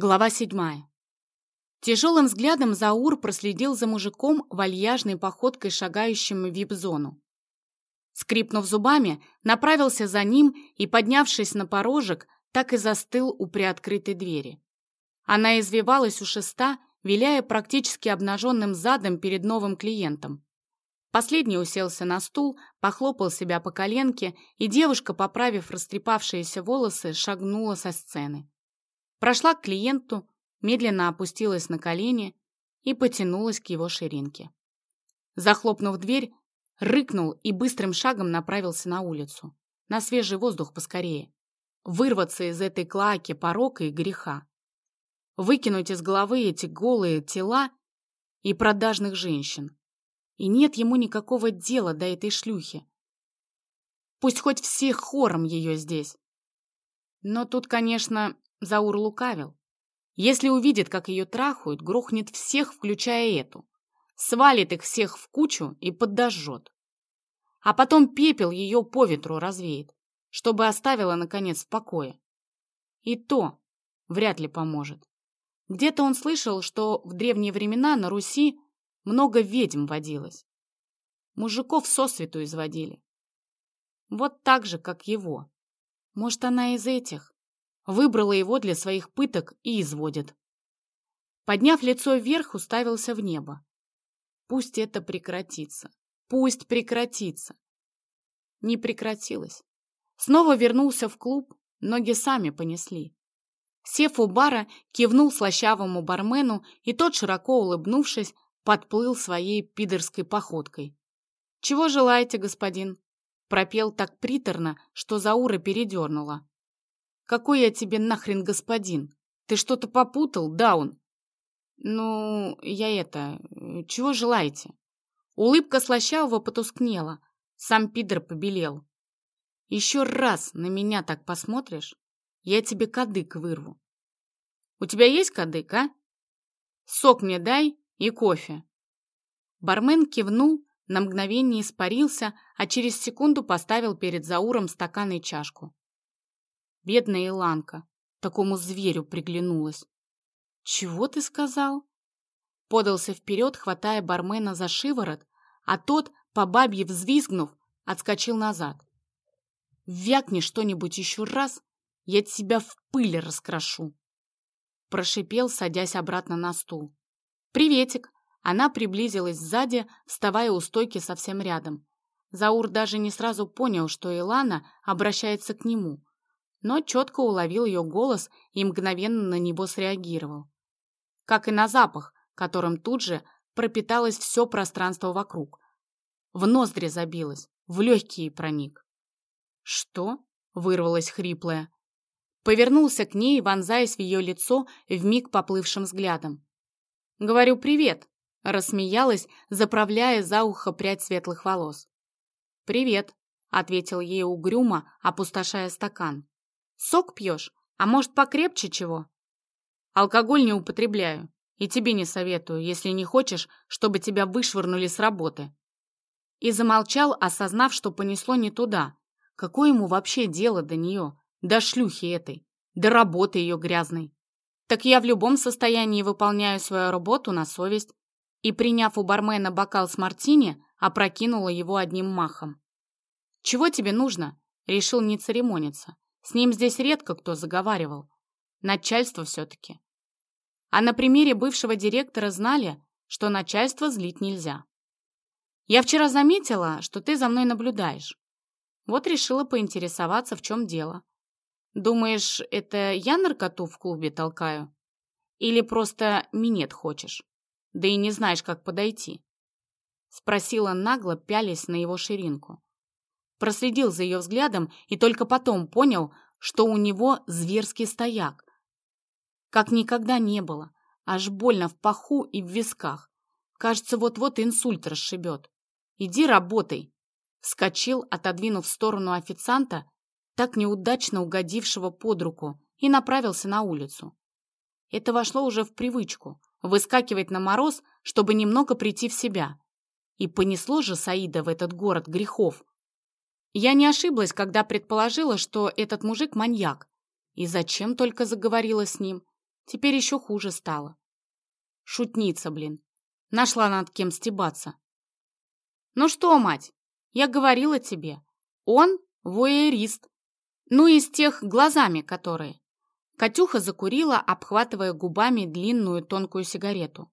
Глава седьмая. Тяжелым взглядом Заур проследил за мужиком, вальяжной походкой шагающим в вип-зону. Скрипнув зубами, направился за ним и, поднявшись на порожек, так и застыл у приоткрытой двери. Она извивалась у шеста, виляя практически обнаженным задом перед новым клиентом. Последний уселся на стул, похлопал себя по коленке, и девушка, поправив растрепавшиеся волосы, шагнула со сцены. Прошла к клиенту, медленно опустилась на колени и потянулась к его ширинке. Захлопнув дверь, рыкнул и быстрым шагом направился на улицу. На свежий воздух поскорее. Вырваться из этой клаки порока и греха. Выкинуть из головы эти голые тела и продажных женщин. И нет ему никакого дела до этой шлюхи. Пусть хоть все хором ее здесь. Но тут, конечно, Заур лукавил. Если увидит, как ее трахают, грохнет всех, включая эту. Свалит их всех в кучу и подожжет. А потом пепел ее по ветру развеет, чтобы оставила, наконец, в покое. И то вряд ли поможет. Где-то он слышал, что в древние времена на Руси много ведьм водилось. Мужиков сосвету изводили. Вот так же, как его. Может, она из этих? Выбрала его для своих пыток и изводит. Подняв лицо вверх, уставился в небо. Пусть это прекратится. Пусть прекратится. Не прекратилось. Снова вернулся в клуб, ноги сами понесли. Сев у бара, кивнул слащавому бармену, и тот, широко улыбнувшись, подплыл своей пидорской походкой. «Чего желаете, господин?» Пропел так приторно, что Заура передернула. Какой я тебе нахрен господин? Ты что-то попутал, Даун? Ну, я это... Чего желаете? Улыбка слащавого потускнела. Сам пидор побелел. Еще раз на меня так посмотришь, я тебе кадык вырву. У тебя есть кадык, а? Сок мне дай и кофе. Бармен кивнул, на мгновение испарился, а через секунду поставил перед Зауром стакан и чашку. Бедная Иланка. Такому зверю приглянулась. «Чего ты сказал?» Подался вперед, хватая бармена за шиворот, а тот, по бабье взвизгнув, отскочил назад. «Вякни что-нибудь еще раз, я тебя в пыль раскрошу!» Прошипел, садясь обратно на стул. «Приветик!» Она приблизилась сзади, вставая у стойки совсем рядом. Заур даже не сразу понял, что Илана обращается к нему но четко уловил ее голос и мгновенно на него среагировал. Как и на запах, которым тут же пропиталось все пространство вокруг. В ноздри забилось, в легкие проник. «Что?» — вырвалось хриплое. Повернулся к ней, вонзаясь в ее лицо вмиг поплывшим взглядом. «Говорю привет!» — рассмеялась, заправляя за ухо прядь светлых волос. «Привет!» — ответил ей угрюмо, опустошая стакан. Сок пьешь? А может, покрепче чего? Алкоголь не употребляю. И тебе не советую, если не хочешь, чтобы тебя вышвырнули с работы. И замолчал, осознав, что понесло не туда. Какое ему вообще дело до нее? До шлюхи этой. До работы ее грязной. Так я в любом состоянии выполняю свою работу на совесть. И, приняв у бармена бокал с мартини, опрокинула его одним махом. «Чего тебе нужно?» Решил не церемониться. С ним здесь редко кто заговаривал. Начальство все-таки. А на примере бывшего директора знали, что начальство злить нельзя. Я вчера заметила, что ты за мной наблюдаешь. Вот решила поинтересоваться, в чем дело. Думаешь, это я наркоту в клубе толкаю? Или просто минет хочешь? Да и не знаешь, как подойти. Спросила нагло, пялясь на его ширинку проследил за ее взглядом и только потом понял, что у него зверский стояк. Как никогда не было, аж больно в паху и в висках. Кажется, вот-вот инсульт расшибет. «Иди работай!» Вскочил, отодвинув в сторону официанта, так неудачно угодившего под руку, и направился на улицу. Это вошло уже в привычку — выскакивать на мороз, чтобы немного прийти в себя. И понесло же Саида в этот город грехов, я не ошиблась, когда предположила, что этот мужик маньяк. И зачем только заговорила с ним? Теперь еще хуже стало. Шутница, блин. Нашла над кем стебаться. Ну что, мать, я говорила тебе, он вуэрист. Ну, из тех глазами, которые. Катюха закурила, обхватывая губами длинную тонкую сигарету.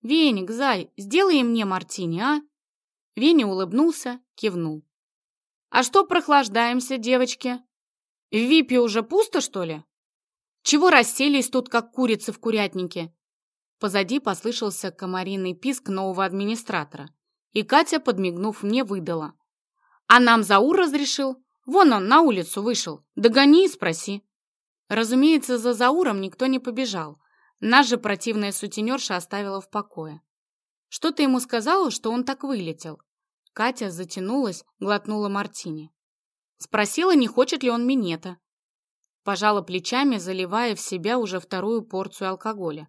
«Веник, зай, сделай мне мартини, а?» Веня улыбнулся, кивнул. «А что прохлаждаемся, девочки? В випе уже пусто, что ли? Чего расселись тут, как курицы в курятнике?» Позади послышался комариный писк нового администратора, и Катя, подмигнув мне, выдала. «А нам Заур разрешил? Вон он на улицу вышел. Догони и спроси». Разумеется, за Зауром никто не побежал, нас же противная сутенерша оставила в покое. Что-то ему сказала, что он так вылетел. Катя затянулась, глотнула мартини. Спросила, не хочет ли он минета. Пожала плечами, заливая в себя уже вторую порцию алкоголя.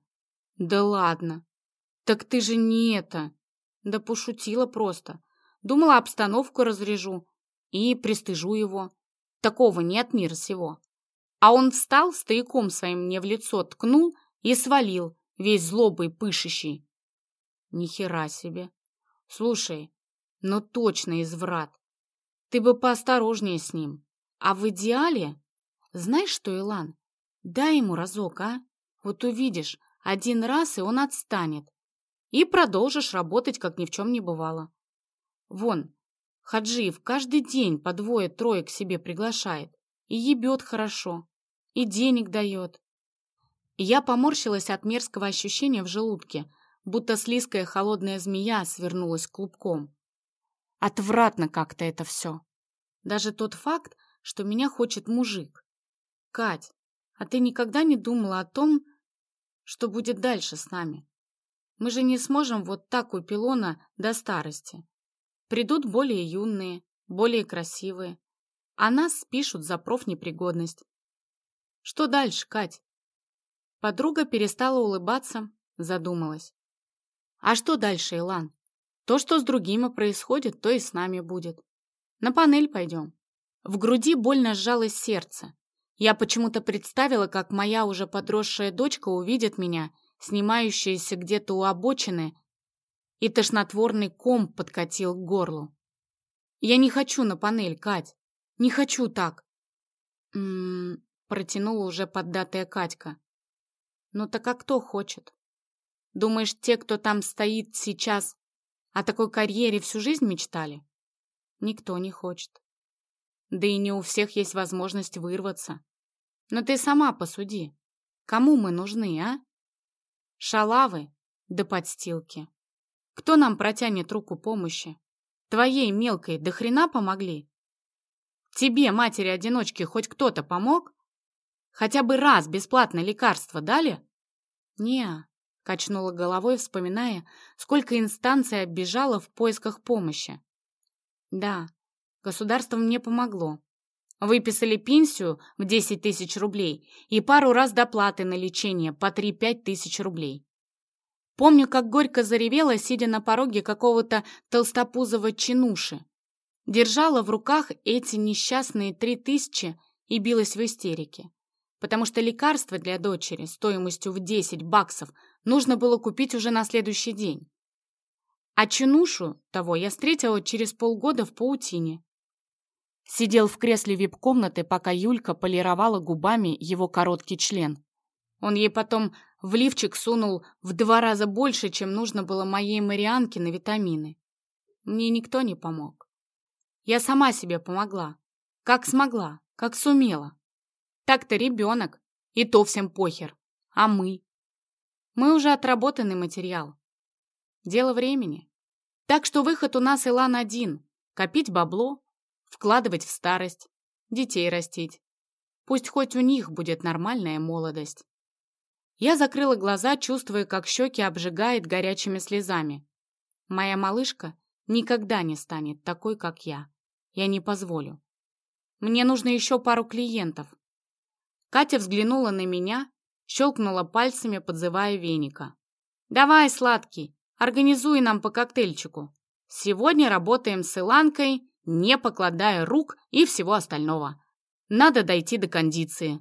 Да ладно. Так ты же не это. Да пошутила просто. Думала, обстановку разрежу и пристыжу его. Такого нет мира сего. А он встал, стояком своим мне в лицо ткнул и свалил, весь злобой пышущий. Ни хера себе. Слушай, ну точно изврат. Ты бы поосторожнее с ним. А в идеале... Знаешь что, Илан, дай ему разок, а? Вот увидишь, один раз, и он отстанет. И продолжишь работать, как ни в чем не бывало. Вон, Хаджиев каждый день по двое-трое к себе приглашает. И ебет хорошо, и денег дает я поморщилась от мерзкого ощущения в желудке, будто слизкая холодная змея свернулась клубком. Отвратно как-то это все. Даже тот факт, что меня хочет мужик. Кать, а ты никогда не думала о том, что будет дальше с нами? Мы же не сможем вот так у пилона до старости. Придут более юные, более красивые, а нас спишут за профнепригодность. Что дальше, Кать? Подруга перестала улыбаться, задумалась. А что дальше, Илан? То, что с другими происходит, то и с нами будет. На панель пойдем. В груди больно сжалось сердце. Я почему-то представила, как моя уже подросшая дочка увидит меня, снимающаяся где-то у обочины, и тошнотворный ком подкатил к горлу. Я не хочу на панель, Кать. Не хочу так. М-м, протянула уже поддатая Катька. Ну так а кто хочет? Думаешь, те, кто там стоит сейчас, о такой карьере всю жизнь мечтали? Никто не хочет. Да и не у всех есть возможность вырваться. Но ты сама посуди. Кому мы нужны, а? Шалавы да подстилки. Кто нам протянет руку помощи? Твоей мелкой до хрена помогли? Тебе, матери-одиночки, хоть кто-то помог? Хотя бы раз бесплатно лекарство дали? Не, качнула головой, вспоминая, сколько инстанций оббежала в поисках помощи. Да, государство мне помогло. Выписали пенсию в 10 тысяч рублей и пару раз доплаты на лечение по 3-5 тысяч рублей. Помню, как горько заревела, сидя на пороге какого-то толстопузого чинуши. Держала в руках эти несчастные три тысячи и билась в истерике потому что лекарство для дочери стоимостью в 10 баксов нужно было купить уже на следующий день. А чинушу того я встретила через полгода в паутине. Сидел в кресле вип-комнаты, пока Юлька полировала губами его короткий член. Он ей потом в лифчик сунул в два раза больше, чем нужно было моей Марианке на витамины. Мне никто не помог. Я сама себе помогла. Как смогла, как сумела. Так-то ребенок, и то всем похер. А мы? Мы уже отработанный материал. Дело времени. Так что выход у нас, Илан, один. Копить бабло, вкладывать в старость, детей растить. Пусть хоть у них будет нормальная молодость. Я закрыла глаза, чувствуя, как щеки обжигает горячими слезами. Моя малышка никогда не станет такой, как я. Я не позволю. Мне нужно еще пару клиентов. Катя взглянула на меня, щелкнула пальцами, подзывая веника. «Давай, сладкий, организуй нам по коктейльчику. Сегодня работаем с Иланкой, не покладая рук и всего остального. Надо дойти до кондиции».